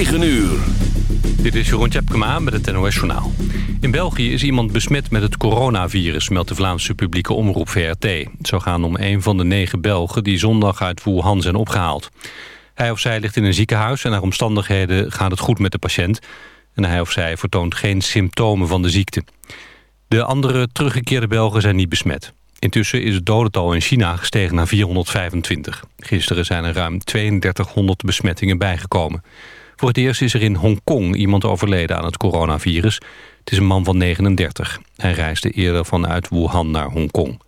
9 uur. Dit is Jeroen Tjepkema met het NOS Journaal. In België is iemand besmet met het coronavirus, meldt de Vlaamse publieke omroep VRT. Het zou gaan om een van de negen Belgen die zondag uit Wuhan zijn opgehaald. Hij of zij ligt in een ziekenhuis en naar omstandigheden gaat het goed met de patiënt. En hij of zij vertoont geen symptomen van de ziekte. De andere teruggekeerde Belgen zijn niet besmet. Intussen is het dodental in China gestegen naar 425. Gisteren zijn er ruim 3200 besmettingen bijgekomen. Voor het eerst is er in Hongkong iemand overleden aan het coronavirus. Het is een man van 39. Hij reisde eerder vanuit Wuhan naar Hongkong.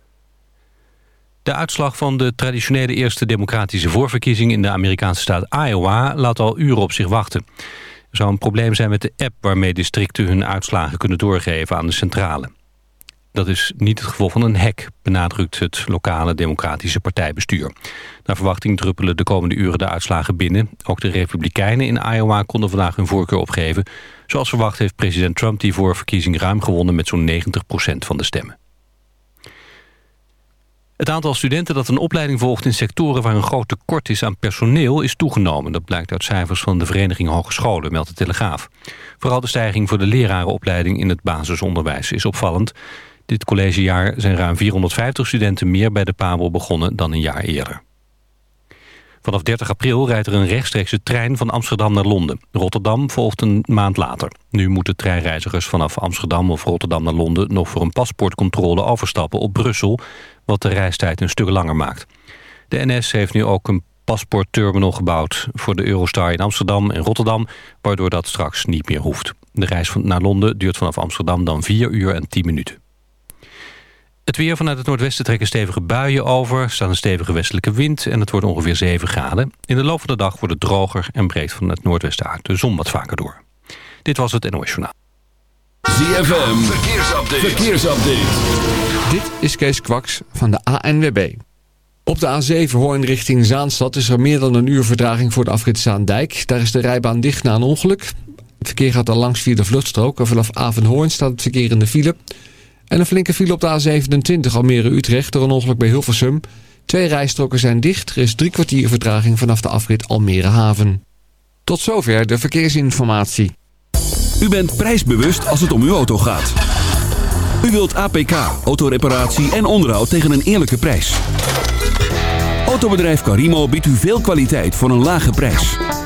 De uitslag van de traditionele eerste democratische voorverkiezing... in de Amerikaanse staat Iowa laat al uren op zich wachten. Er zou een probleem zijn met de app waarmee districten hun uitslagen kunnen doorgeven aan de centrale. Dat is niet het gevolg van een hack, benadrukt het lokale democratische partijbestuur. Naar verwachting druppelen de komende uren de uitslagen binnen. Ook de republikeinen in Iowa konden vandaag hun voorkeur opgeven. Zoals verwacht heeft president Trump die voorverkiezing ruim gewonnen met zo'n 90% van de stemmen. Het aantal studenten dat een opleiding volgt in sectoren waar een groot tekort is aan personeel is toegenomen. Dat blijkt uit cijfers van de Vereniging Hogescholen, meldt de Telegraaf. Vooral de stijging voor de lerarenopleiding in het basisonderwijs is opvallend. Dit collegejaar zijn ruim 450 studenten meer bij de PABO begonnen dan een jaar eerder. Vanaf 30 april rijdt er een rechtstreekse trein van Amsterdam naar Londen. Rotterdam volgt een maand later. Nu moeten treinreizigers vanaf Amsterdam of Rotterdam naar Londen... nog voor een paspoortcontrole overstappen op Brussel... wat de reistijd een stuk langer maakt. De NS heeft nu ook een paspoortterminal gebouwd... voor de Eurostar in Amsterdam en Rotterdam... waardoor dat straks niet meer hoeft. De reis naar Londen duurt vanaf Amsterdam dan 4 uur en 10 minuten. Het weer vanuit het noordwesten trekken stevige buien over. staat een stevige westelijke wind en het wordt ongeveer 7 graden. In de loop van de dag wordt het droger en breekt van het noordwesten uit de zon wat vaker door. Dit was het NOS Journaal. ZFM, verkeersupdate. verkeersupdate. Dit is Kees Kwaks van de ANWB. Op de A7 Hoorn richting Zaanstad is er meer dan een uur verdraging voor de afrit Zaandijk. Daar is de rijbaan dicht na een ongeluk. Het verkeer gaat al langs via de vluchtstrook en vanaf Avenhoorn staat het verkeer in de file... En een flinke file op de A27 Almere-Utrecht door een ongeluk bij Hilversum. Twee rijstroken zijn dicht. Er is drie kwartier vertraging vanaf de afrit Almere Haven. Tot zover de verkeersinformatie. U bent prijsbewust als het om uw auto gaat. U wilt APK, autoreparatie en onderhoud tegen een eerlijke prijs. Autobedrijf Carimo biedt u veel kwaliteit voor een lage prijs.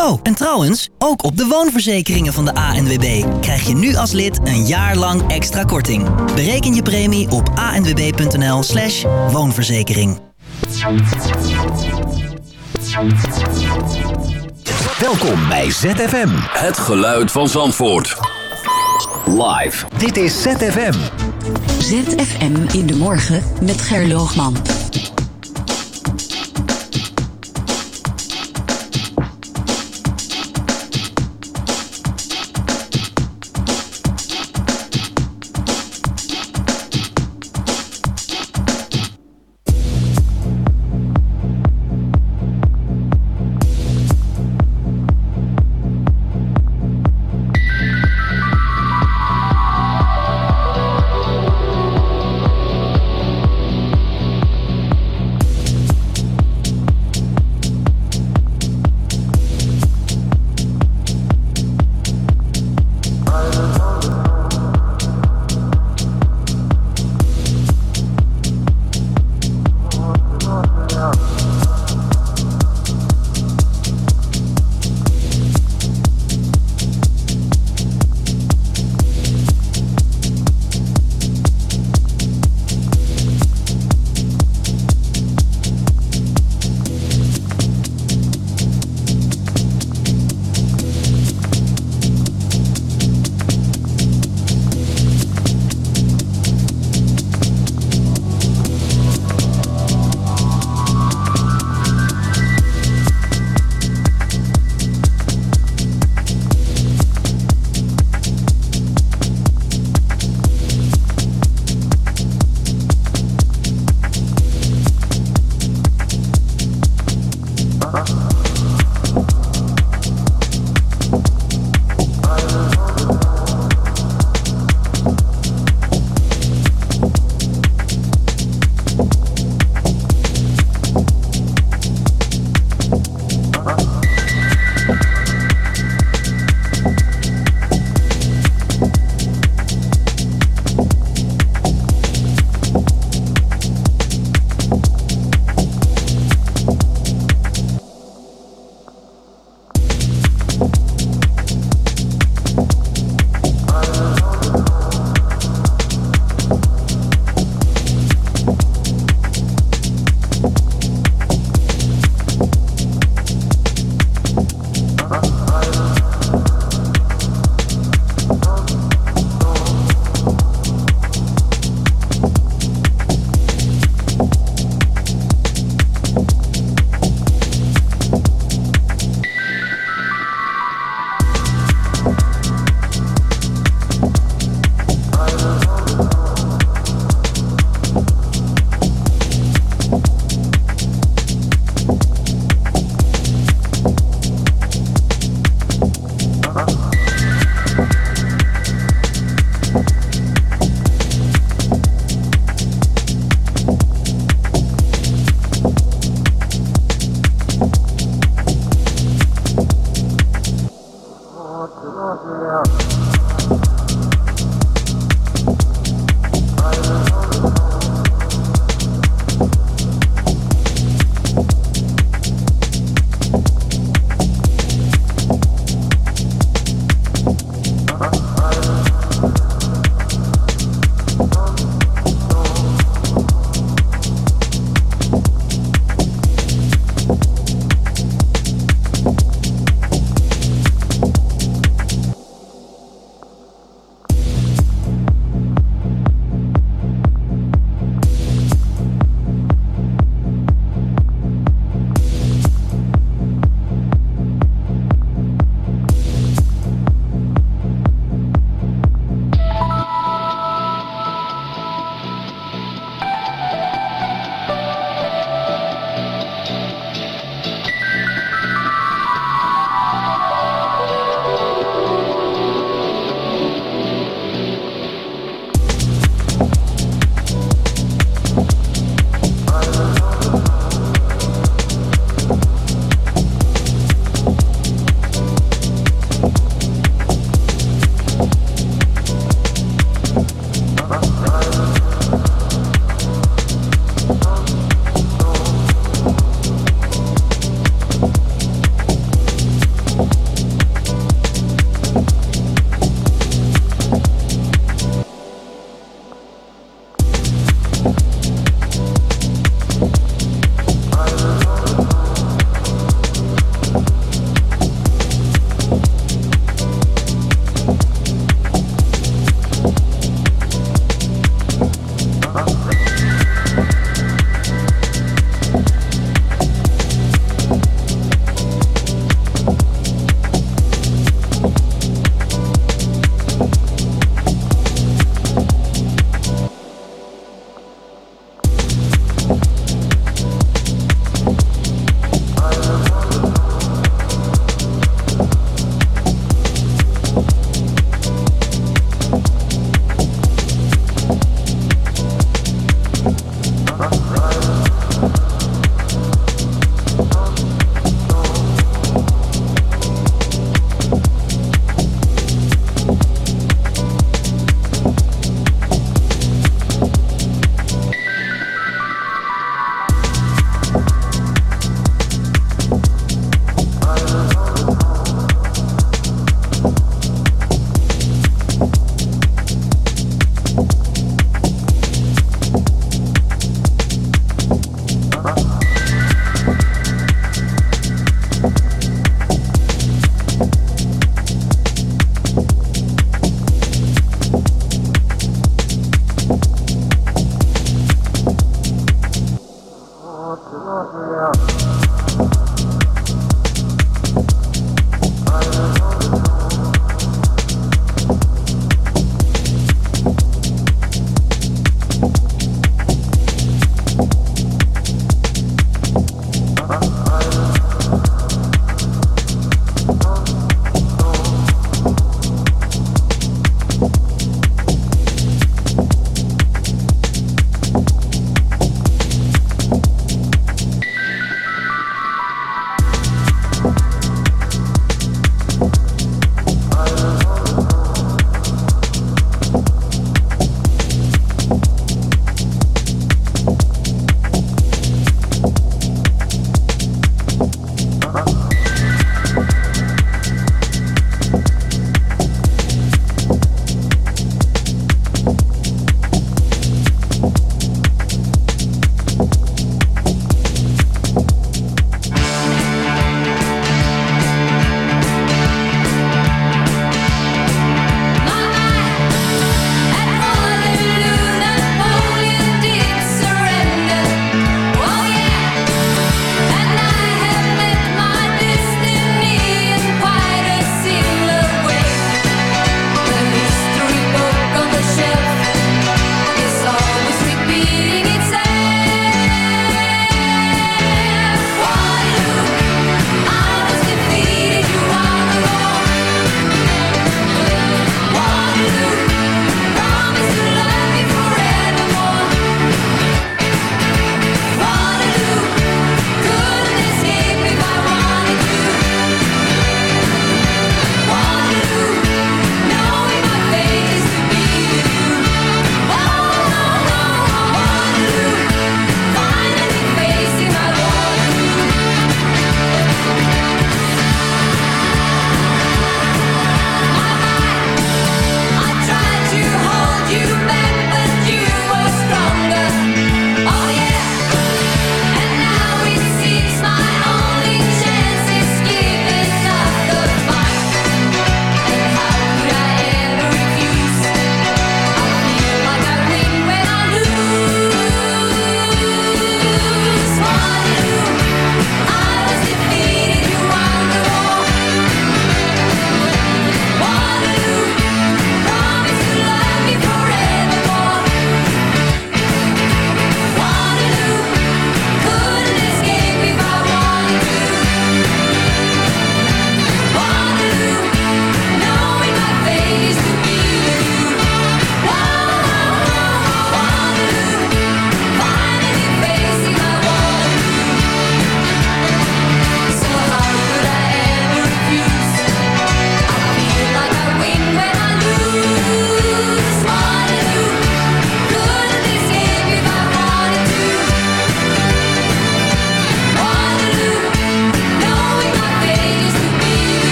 Oh, en trouwens, ook op de woonverzekeringen van de ANWB krijg je nu als lid een jaar lang extra korting. Bereken je premie op anwb.nl slash woonverzekering. Welkom bij ZFM. Het geluid van Zandvoort. Live. Dit is ZFM. ZFM in de morgen met Gerloogman.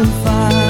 and fire.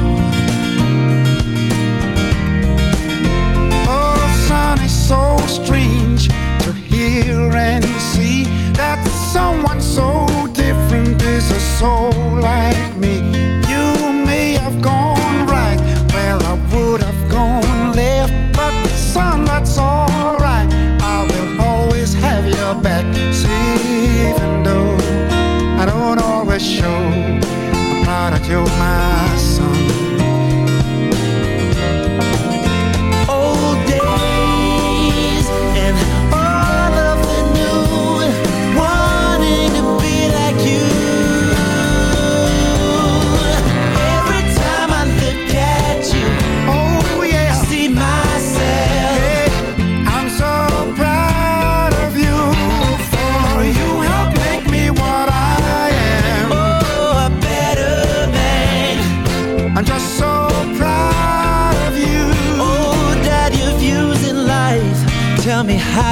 so strange to hear and see that someone so different is a soul like me. You may have gone.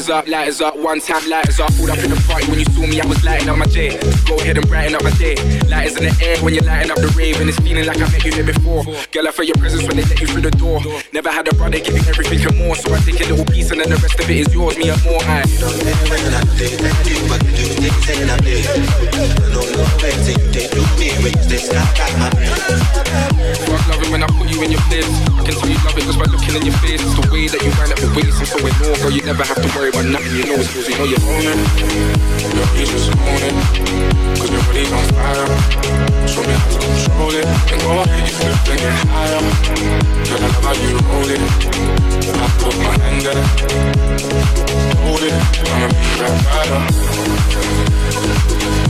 Lighters up, lighters up, one time lighters up. Pulled up in the party when you saw me, I was lighting up my day. Go ahead and brighten up my day. Lighters in the air when you're lighting up the rave, and it's feeling like I met you here before. Girl, I felt your presence when they let you through the door. Never had a brother you everything and more, so I take a little piece and then the rest of it is yours, me and more. I Fuck loving when I put you in your place. I can tell you love it just by looking in your face. It's the way that you wind up your waist. I'm so in awe, girl. You never have to worry about nothing. You know it's yours. You know you're own. Yo, you just own. Cause your body's on fire. Show me how to control it. And go ahead, you flip and get higher. Girl, I love how you hold it. I put my hand. Hold it. I'ma be right by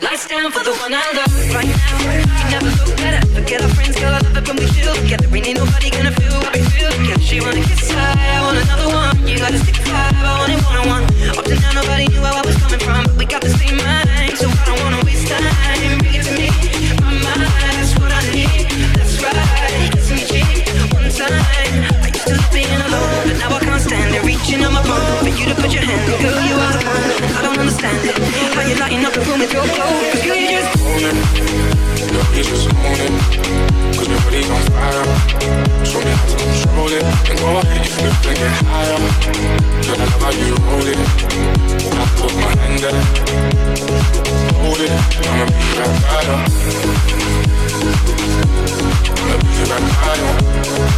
Lights down for the one I love right now. You never look better. Forget our friends, girl. I love it when we chill together. Ain't nobody gonna feel what we feel together. She wanna kiss high, I want another one. You gotta stick five, I want it one on one. Up to now, nobody knew where I was coming from, but we got the same mind, so I don't wanna waste time. Bring it to me, my mind, that's what I need. That's right, kiss me cheek I used to being alone, but now I can't stand it. Reaching on my phone for you to put your hand. Girl, you are the one, I don't understand it. How you lighting up the room with your clothes? 'Cause girl, you just own it. Yo, you just it. Cause your body's on fire. Show me how to control it. And ahead, you flip and get higher. Girl, I how you hold it. I put my hand. Hold it. I'ma be right by. I'ma be right.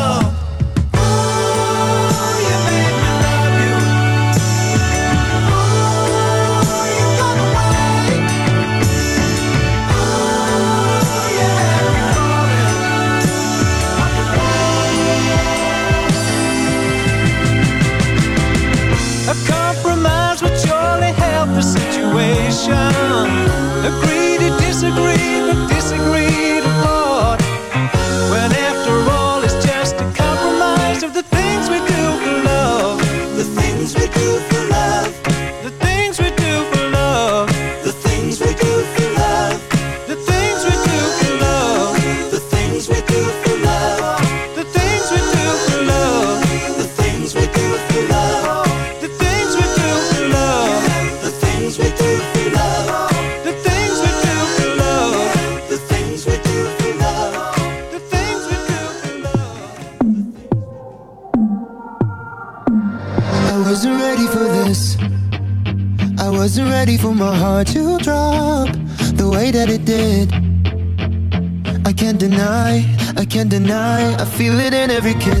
disagree, but disagree. Every kiss.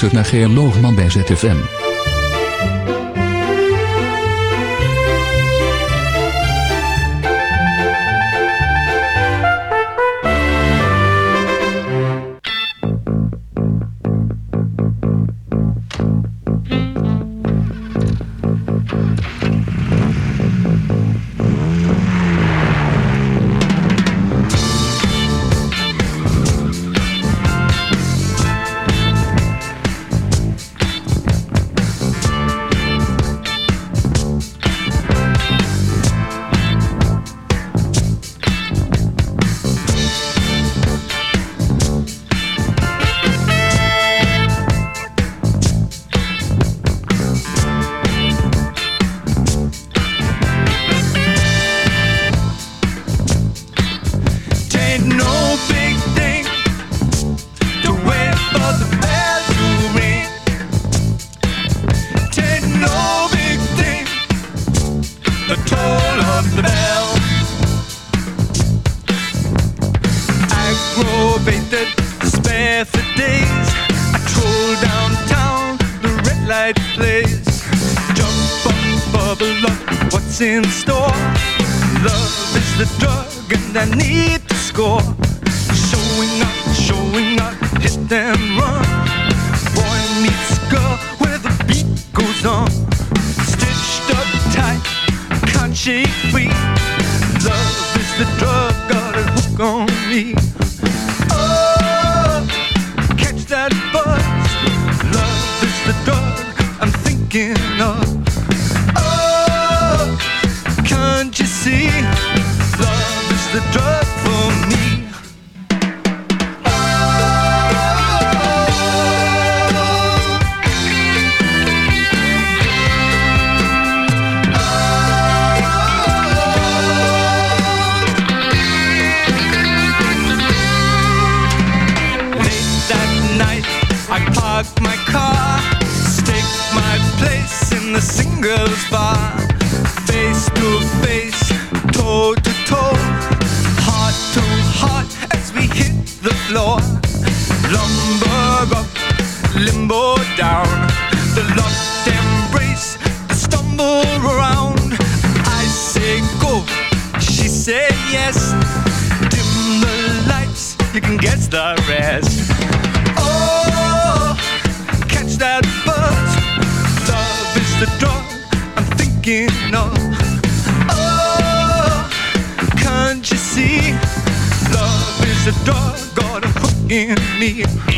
luistert naar Geoloogman bij ZFM. disco thinking of. Oh, can't you see? Love is a dog on a hook in me.